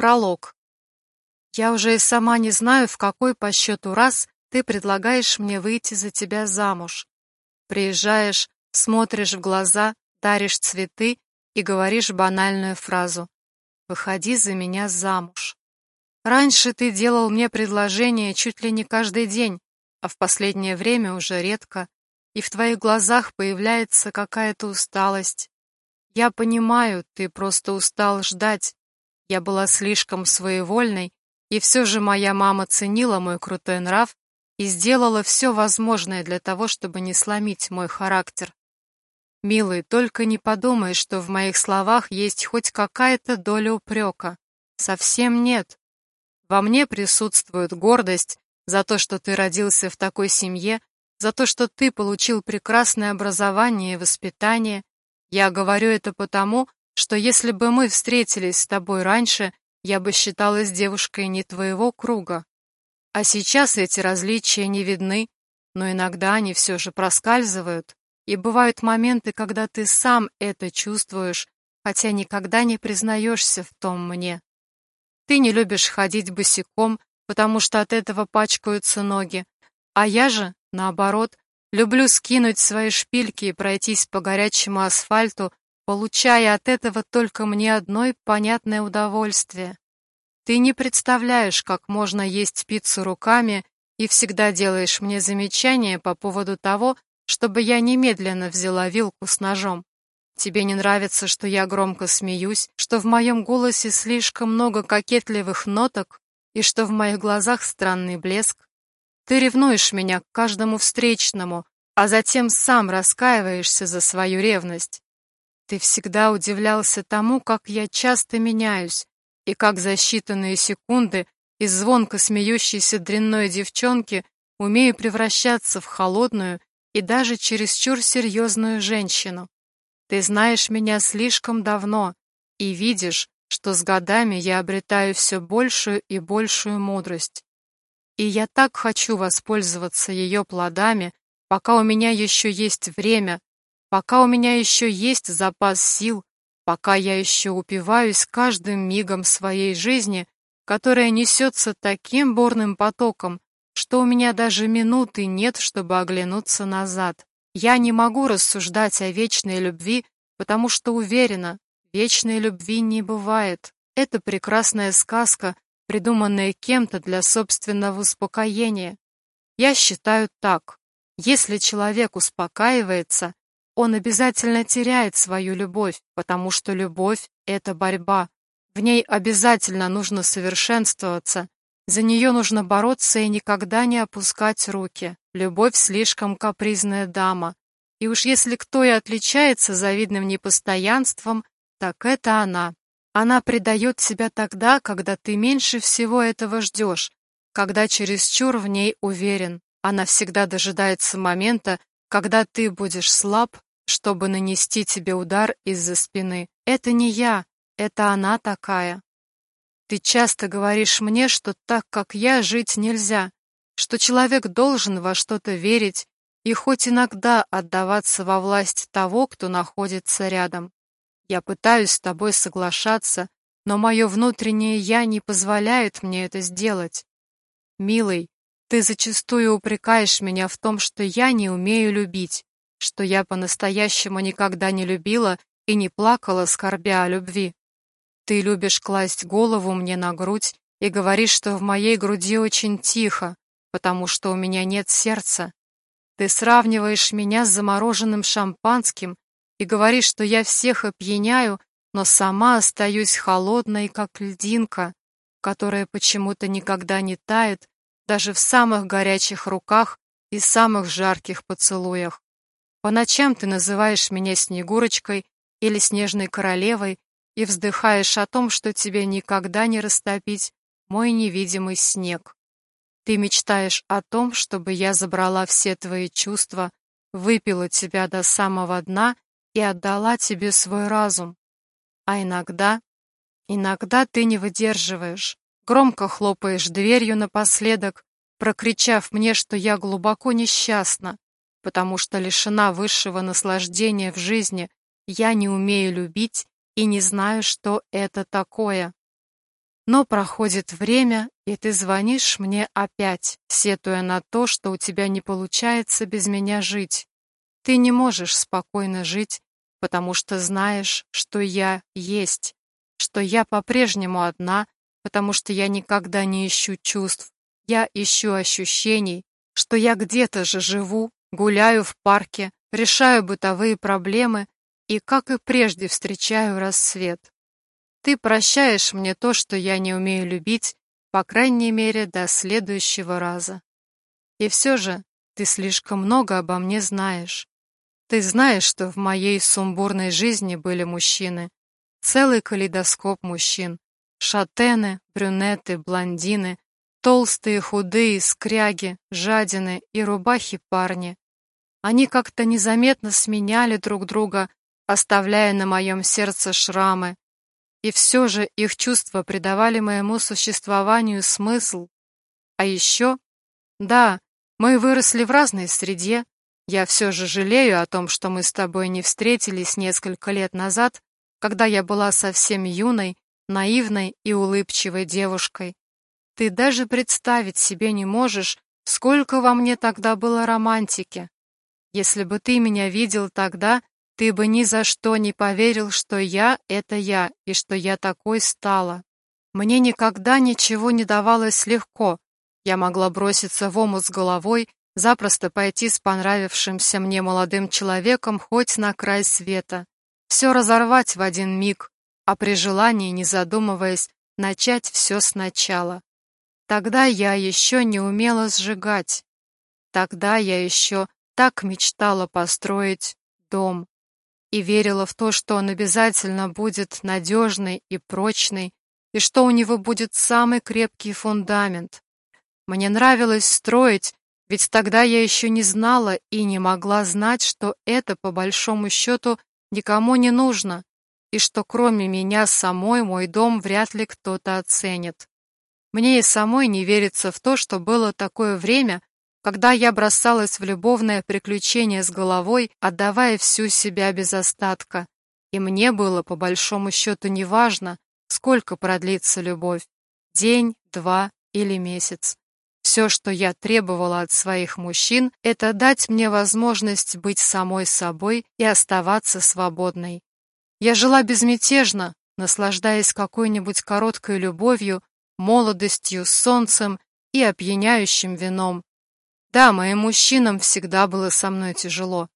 Пролог. Я уже и сама не знаю, в какой по счету раз ты предлагаешь мне выйти за тебя замуж. Приезжаешь, смотришь в глаза, даришь цветы и говоришь банальную фразу «Выходи за меня замуж». Раньше ты делал мне предложение чуть ли не каждый день, а в последнее время уже редко, и в твоих глазах появляется какая-то усталость. Я понимаю, ты просто устал ждать, я была слишком своевольной, и все же моя мама ценила мой крутой нрав и сделала все возможное для того, чтобы не сломить мой характер. Милый, только не подумай, что в моих словах есть хоть какая-то доля упрека. Совсем нет. Во мне присутствует гордость за то, что ты родился в такой семье, за то, что ты получил прекрасное образование и воспитание. Я говорю это потому, что если бы мы встретились с тобой раньше, я бы считалась девушкой не твоего круга. А сейчас эти различия не видны, но иногда они все же проскальзывают, и бывают моменты, когда ты сам это чувствуешь, хотя никогда не признаешься в том мне. Ты не любишь ходить босиком, потому что от этого пачкаются ноги, а я же, наоборот, люблю скинуть свои шпильки и пройтись по горячему асфальту, получая от этого только мне одной понятное удовольствие. Ты не представляешь, как можно есть пиццу руками и всегда делаешь мне замечания по поводу того, чтобы я немедленно взяла вилку с ножом. Тебе не нравится, что я громко смеюсь, что в моем голосе слишком много кокетливых ноток и что в моих глазах странный блеск. Ты ревнуешь меня к каждому встречному, а затем сам раскаиваешься за свою ревность. Ты всегда удивлялся тому, как я часто меняюсь, и как за считанные секунды из звонко смеющейся дрянной девчонки умею превращаться в холодную и даже чересчур серьезную женщину. Ты знаешь меня слишком давно и видишь, что с годами я обретаю все большую и большую мудрость. И я так хочу воспользоваться ее плодами, пока у меня еще есть время, Пока у меня еще есть запас сил, пока я еще упиваюсь каждым мигом своей жизни, которая несется таким бурным потоком, что у меня даже минуты нет, чтобы оглянуться назад. Я не могу рассуждать о вечной любви, потому что уверена, вечной любви не бывает. Это прекрасная сказка, придуманная кем-то для собственного успокоения. Я считаю так. Если человек успокаивается, он обязательно теряет свою любовь, потому что любовь — это борьба. В ней обязательно нужно совершенствоваться. За нее нужно бороться и никогда не опускать руки. Любовь слишком капризная дама. И уж если кто и отличается завидным непостоянством, так это она. Она предает себя тогда, когда ты меньше всего этого ждешь, когда чересчур в ней уверен. Она всегда дожидается момента, когда ты будешь слаб чтобы нанести тебе удар из-за спины. Это не я, это она такая. Ты часто говоришь мне, что так, как я, жить нельзя, что человек должен во что-то верить и хоть иногда отдаваться во власть того, кто находится рядом. Я пытаюсь с тобой соглашаться, но мое внутреннее «я» не позволяет мне это сделать. Милый, ты зачастую упрекаешь меня в том, что я не умею любить, что я по-настоящему никогда не любила и не плакала, скорбя о любви. Ты любишь класть голову мне на грудь и говоришь, что в моей груди очень тихо, потому что у меня нет сердца. Ты сравниваешь меня с замороженным шампанским и говоришь, что я всех опьяняю, но сама остаюсь холодной, как льдинка, которая почему-то никогда не тает даже в самых горячих руках и самых жарких поцелуях. По ночам ты называешь меня Снегурочкой или Снежной Королевой и вздыхаешь о том, что тебе никогда не растопить мой невидимый снег. Ты мечтаешь о том, чтобы я забрала все твои чувства, выпила тебя до самого дна и отдала тебе свой разум. А иногда, иногда ты не выдерживаешь, громко хлопаешь дверью напоследок, прокричав мне, что я глубоко несчастна, потому что лишена высшего наслаждения в жизни, я не умею любить и не знаю, что это такое. Но проходит время, и ты звонишь мне опять, сетуя на то, что у тебя не получается без меня жить. Ты не можешь спокойно жить, потому что знаешь, что я есть, что я по-прежнему одна, потому что я никогда не ищу чувств, я ищу ощущений, что я где-то же живу, гуляю в парке, решаю бытовые проблемы и, как и прежде, встречаю рассвет. Ты прощаешь мне то, что я не умею любить, по крайней мере, до следующего раза. И все же ты слишком много обо мне знаешь. Ты знаешь, что в моей сумбурной жизни были мужчины. Целый калейдоскоп мужчин. Шатены, брюнеты, блондины, толстые, худые, скряги, жадины и рубахи-парни. Они как-то незаметно сменяли друг друга, оставляя на моем сердце шрамы, и все же их чувства придавали моему существованию смысл. А еще, да, мы выросли в разной среде. Я все же жалею о том, что мы с тобой не встретились несколько лет назад, когда я была совсем юной, наивной и улыбчивой девушкой. Ты даже представить себе не можешь, сколько во мне тогда было романтики. Если бы ты меня видел тогда, ты бы ни за что не поверил, что я — это я, и что я такой стала. Мне никогда ничего не давалось легко. Я могла броситься в омут с головой, запросто пойти с понравившимся мне молодым человеком хоть на край света. Все разорвать в один миг, а при желании, не задумываясь, начать все сначала. Тогда я еще не умела сжигать. Тогда я еще так мечтала построить дом и верила в то, что он обязательно будет надежный и прочный, и что у него будет самый крепкий фундамент. Мне нравилось строить, ведь тогда я еще не знала и не могла знать, что это, по большому счету, никому не нужно, и что кроме меня самой мой дом вряд ли кто-то оценит. Мне и самой не верится в то, что было такое время, когда я бросалась в любовное приключение с головой, отдавая всю себя без остатка. И мне было, по большому счету, неважно, сколько продлится любовь — день, два или месяц. Все, что я требовала от своих мужчин, это дать мне возможность быть самой собой и оставаться свободной. Я жила безмятежно, наслаждаясь какой-нибудь короткой любовью, молодостью, солнцем и опьяняющим вином, да, моим мужчинам всегда было со мной тяжело.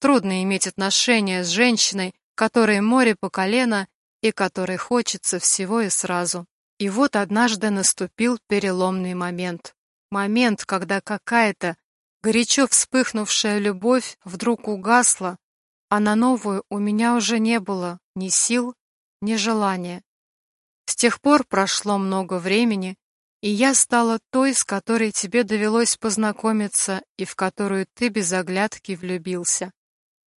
Трудно иметь отношения с женщиной, которой море по колено и которой хочется всего и сразу. И вот однажды наступил переломный момент. Момент, когда какая-то горячо вспыхнувшая любовь вдруг угасла, а на новую у меня уже не было ни сил, ни желания. С тех пор прошло много времени, и я стала той, с которой тебе довелось познакомиться и в которую ты без оглядки влюбился.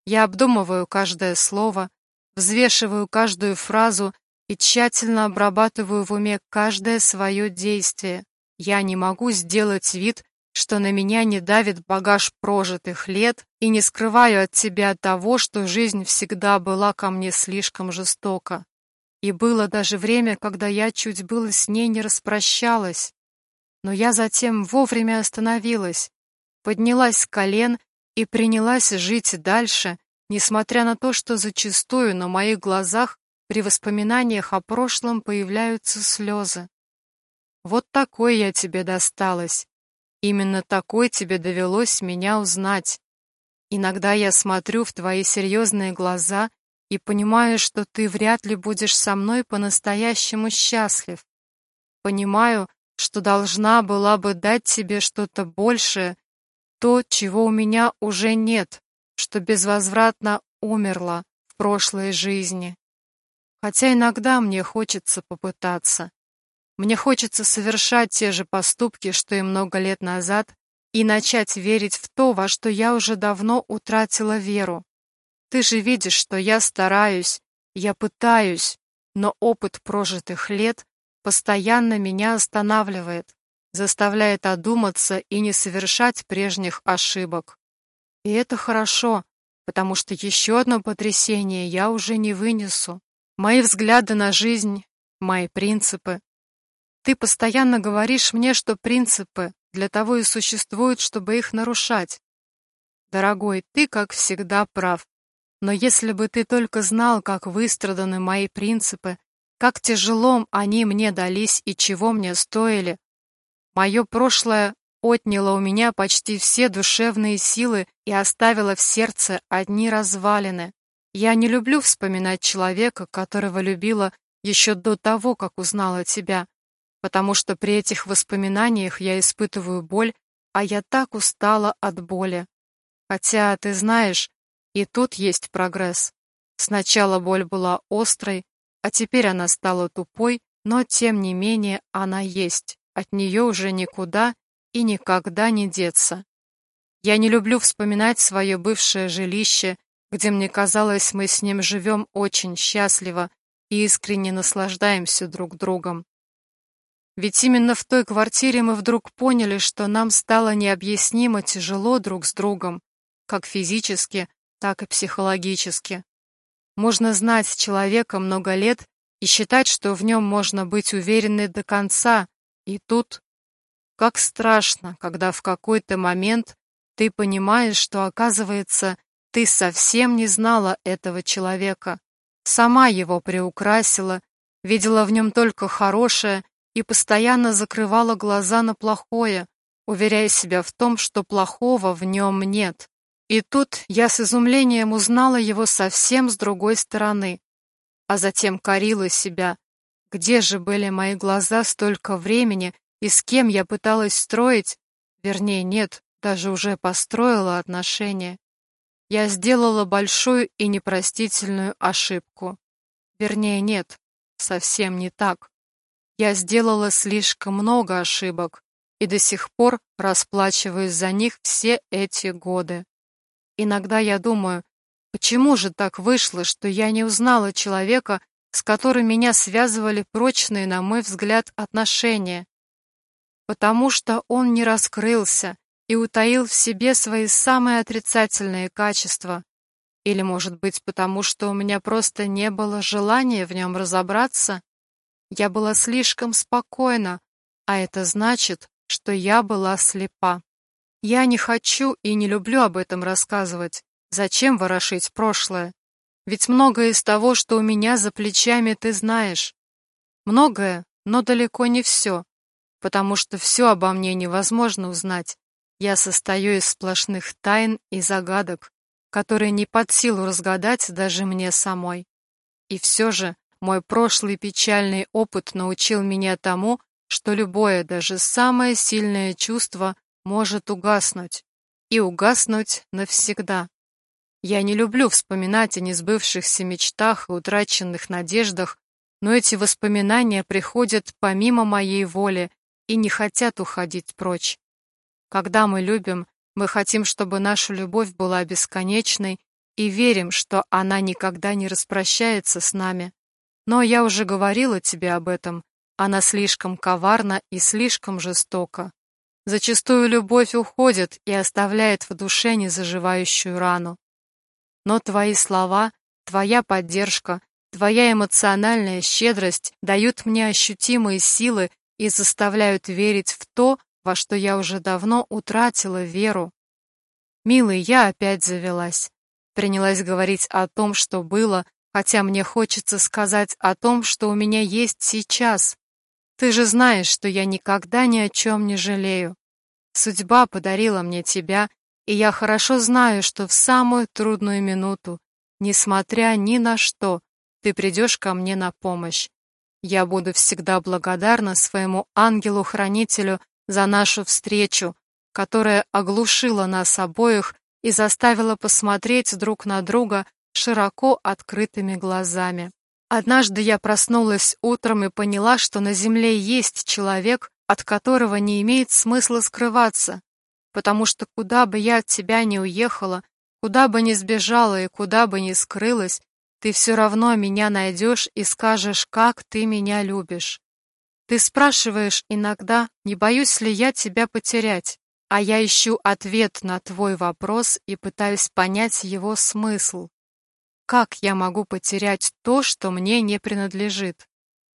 Я обдумываю каждое слово, взвешиваю каждую фразу и тщательно обрабатываю в уме каждое свое действие. Я не могу сделать вид, что на меня не давит багаж прожитых лет и не скрываю от тебя того, что жизнь всегда была ко мне слишком жестока. И было даже время, когда я чуть было с ней не распрощалась. Но я затем вовремя остановилась, поднялась с колен и принялась жить дальше, несмотря на то, что зачастую на моих глазах при воспоминаниях о прошлом появляются слезы. Вот такой я тебе досталась. Именно такой тебе довелось меня узнать. Иногда я смотрю в твои серьезные глаза и понимаю, что ты вряд ли будешь со мной по-настоящему счастлив. Понимаю, что должна была бы дать тебе что-то большее, то, чего у меня уже нет, что безвозвратно умерло в прошлой жизни. Хотя иногда мне хочется попытаться. Мне хочется совершать те же поступки, что и много лет назад, и начать верить в то, во что я уже давно утратила веру. Ты же видишь, что я стараюсь, я пытаюсь, но опыт прожитых лет постоянно меня останавливает, заставляет одуматься и не совершать прежних ошибок. И это хорошо, потому что еще одно потрясение я уже не вынесу. Мои взгляды на жизнь, мои принципы, Ты постоянно говоришь мне, что принципы для того и существуют, чтобы их нарушать. Дорогой, ты, как всегда, прав. Но если бы ты только знал, как выстраданы мои принципы, как тяжело они мне дались и чего мне стоили. Мое прошлое отняло у меня почти все душевные силы и оставило в сердце одни развалины. Я не люблю вспоминать человека, которого любила еще до того, как узнала тебя, потому что при этих воспоминаниях я испытываю боль, а я так устала от боли. Хотя, ты знаешь, и тут есть прогресс. Сначала боль была острой, а теперь она стала тупой, но тем не менее она есть. От нее уже никуда и никогда не деться. Я не люблю вспоминать свое бывшее жилище, где мне казалось, мы с ним живем очень счастливо и искренне наслаждаемся друг другом. Ведь именно в той квартире мы вдруг поняли, что нам стало необъяснимо тяжело друг с другом, как физически, так и психологически. Можно знать человека много лет и считать, что в нем можно быть уверенной до конца, и тут... Как страшно, когда в какой-то момент ты понимаешь, что, оказывается, ты совсем не знала этого человека, сама его приукрасила, видела в нем только хорошее и постоянно закрывала глаза на плохое, уверяя себя в том, что плохого в нем нет. И тут я с изумлением узнала его совсем с другой стороны, а затем корила себя. Где же были мои глаза столько времени и с кем я пыталась строить, вернее, нет, даже уже построила отношения. Я сделала большую и непростительную ошибку. Вернее, нет, совсем не так. Я сделала слишком много ошибок и до сих пор расплачиваюсь за них все эти годы. Иногда я думаю, почему же так вышло, что я не узнала человека, с которым меня связывали прочные, на мой взгляд, отношения? Потому что он не раскрылся и утаил в себе свои самые отрицательные качества. Или, может быть, потому что у меня просто не было желания в нем разобраться? Я была слишком спокойна, а это значит, что я была слепа. Я не хочу и не люблю об этом рассказывать. Зачем ворошить прошлое? Ведь многое из того, что у меня за плечами, ты знаешь. Многое, но далеко не все, потому что все обо мне невозможно узнать. Я состою из сплошных тайн и загадок, которые не под силу разгадать даже мне самой. И все же мой прошлый печальный опыт научил меня тому, что любое, даже самое сильное чувство может угаснуть. И угаснуть навсегда. Я не люблю вспоминать о несбывшихся мечтах и утраченных надеждах, но эти воспоминания приходят помимо моей воли и не хотят уходить прочь. Когда мы любим, мы хотим, чтобы наша любовь была бесконечной и верим, что она никогда не распрощается с нами. Но я уже говорила тебе об этом, она слишком коварна и слишком жестока. Зачастую любовь уходит и оставляет в душе незаживающую рану. Но твои слова, твоя поддержка, твоя эмоциональная щедрость дают мне ощутимые силы и заставляют верить в то, во что я уже давно утратила веру. Милый, я опять завелась. Принялась говорить о том, что было, хотя мне хочется сказать о том, что у меня есть сейчас. Ты же знаешь, что я никогда ни о чем не жалею. Судьба подарила мне тебя, и я хорошо знаю, что в самую трудную минуту, несмотря ни на что, ты придешь ко мне на помощь. Я буду всегда благодарна своему ангелу-хранителю за нашу встречу, которая оглушила нас обоих и заставила посмотреть друг на друга широко открытыми глазами. Однажды я проснулась утром и поняла, что на земле есть человек, от которого не имеет смысла скрываться, потому что куда бы я от тебя не уехала, куда бы ни сбежала и куда бы ни скрылась, ты все равно меня найдешь и скажешь, как ты меня любишь. Ты спрашиваешь иногда, не боюсь ли я тебя потерять, а я ищу ответ на твой вопрос и пытаюсь понять его смысл. Как я могу потерять то, что мне не принадлежит?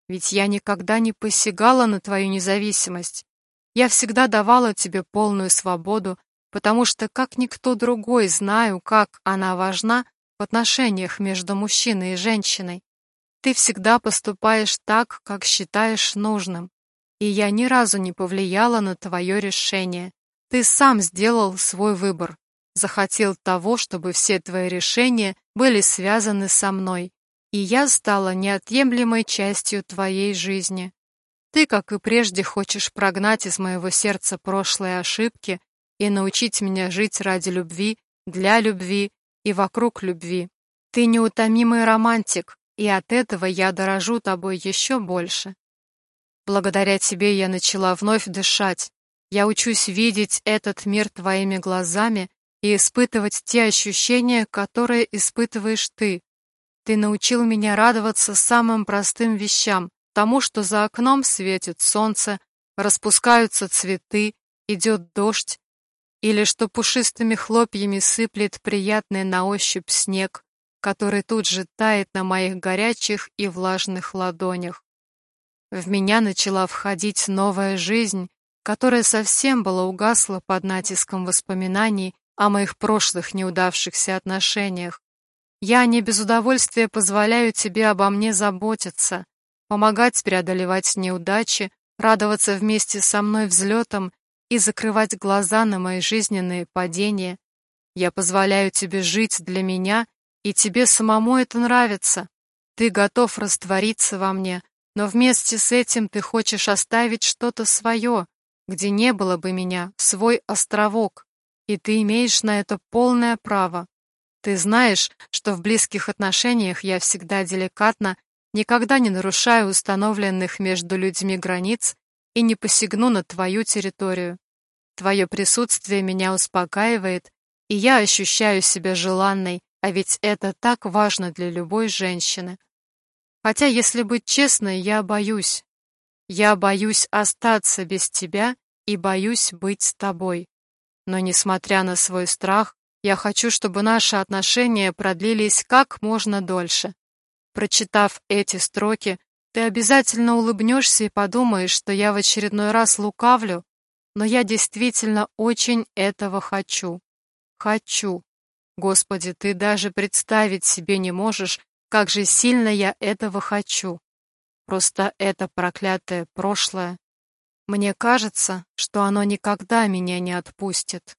Ведь я никогда не посягала на твою независимость. Я всегда давала тебе полную свободу, потому что, как никто другой, знаю, как она важна в отношениях между мужчиной и женщиной. Ты всегда поступаешь так, как считаешь нужным, и я ни разу не повлияла на твое решение. Ты сам сделал свой выбор, захотел того, чтобы все твои решения были связаны со мной, и я стала неотъемлемой частью твоей жизни. Ты, как и прежде, хочешь прогнать из моего сердца прошлые ошибки и научить меня жить ради любви, для любви и вокруг любви. Ты неутомимый романтик, и от этого я дорожу тобой еще больше. Благодаря тебе я начала вновь дышать. Я учусь видеть этот мир твоими глазами и испытывать те ощущения, которые испытываешь ты. Ты научил меня радоваться самым простым вещам, тому, что за окном светит солнце, распускаются цветы, идет дождь, или что пушистыми хлопьями сыплет приятный на ощупь снег, который тут же тает на моих горячих и влажных ладонях. В меня начала входить новая жизнь, которая совсем была угасла под натиском воспоминаний о моих прошлых неудавшихся отношениях. Я не без удовольствия позволяю тебе обо мне заботиться, помогать преодолевать неудачи, радоваться вместе со мной взлетом и закрывать глаза на мои жизненные падения. Я позволяю тебе жить для меня и тебе самому это нравится. Ты готов раствориться во мне, но вместе с этим ты хочешь оставить что-то свое, где не было бы меня, свой островок, и ты имеешь на это полное право. Ты знаешь, что в близких отношениях я всегда деликатно, никогда не нарушаю установленных между людьми границ и не посягну на твою территорию. Твое присутствие меня успокаивает, и я ощущаю себя желанной, а ведь это так важно для любой женщины. Хотя, если быть честной, я боюсь. Я боюсь остаться без тебя и боюсь быть с тобой. Но, несмотря на свой страх, я хочу, чтобы наши отношения продлились как можно дольше. Прочитав эти строки, ты обязательно улыбнешься и подумаешь, что я в очередной раз лукавлю, но я действительно очень этого хочу. Хочу. Господи, ты даже представить себе не можешь, как же сильно я этого хочу. Просто это проклятое прошлое. Мне кажется, что оно никогда меня не отпустит.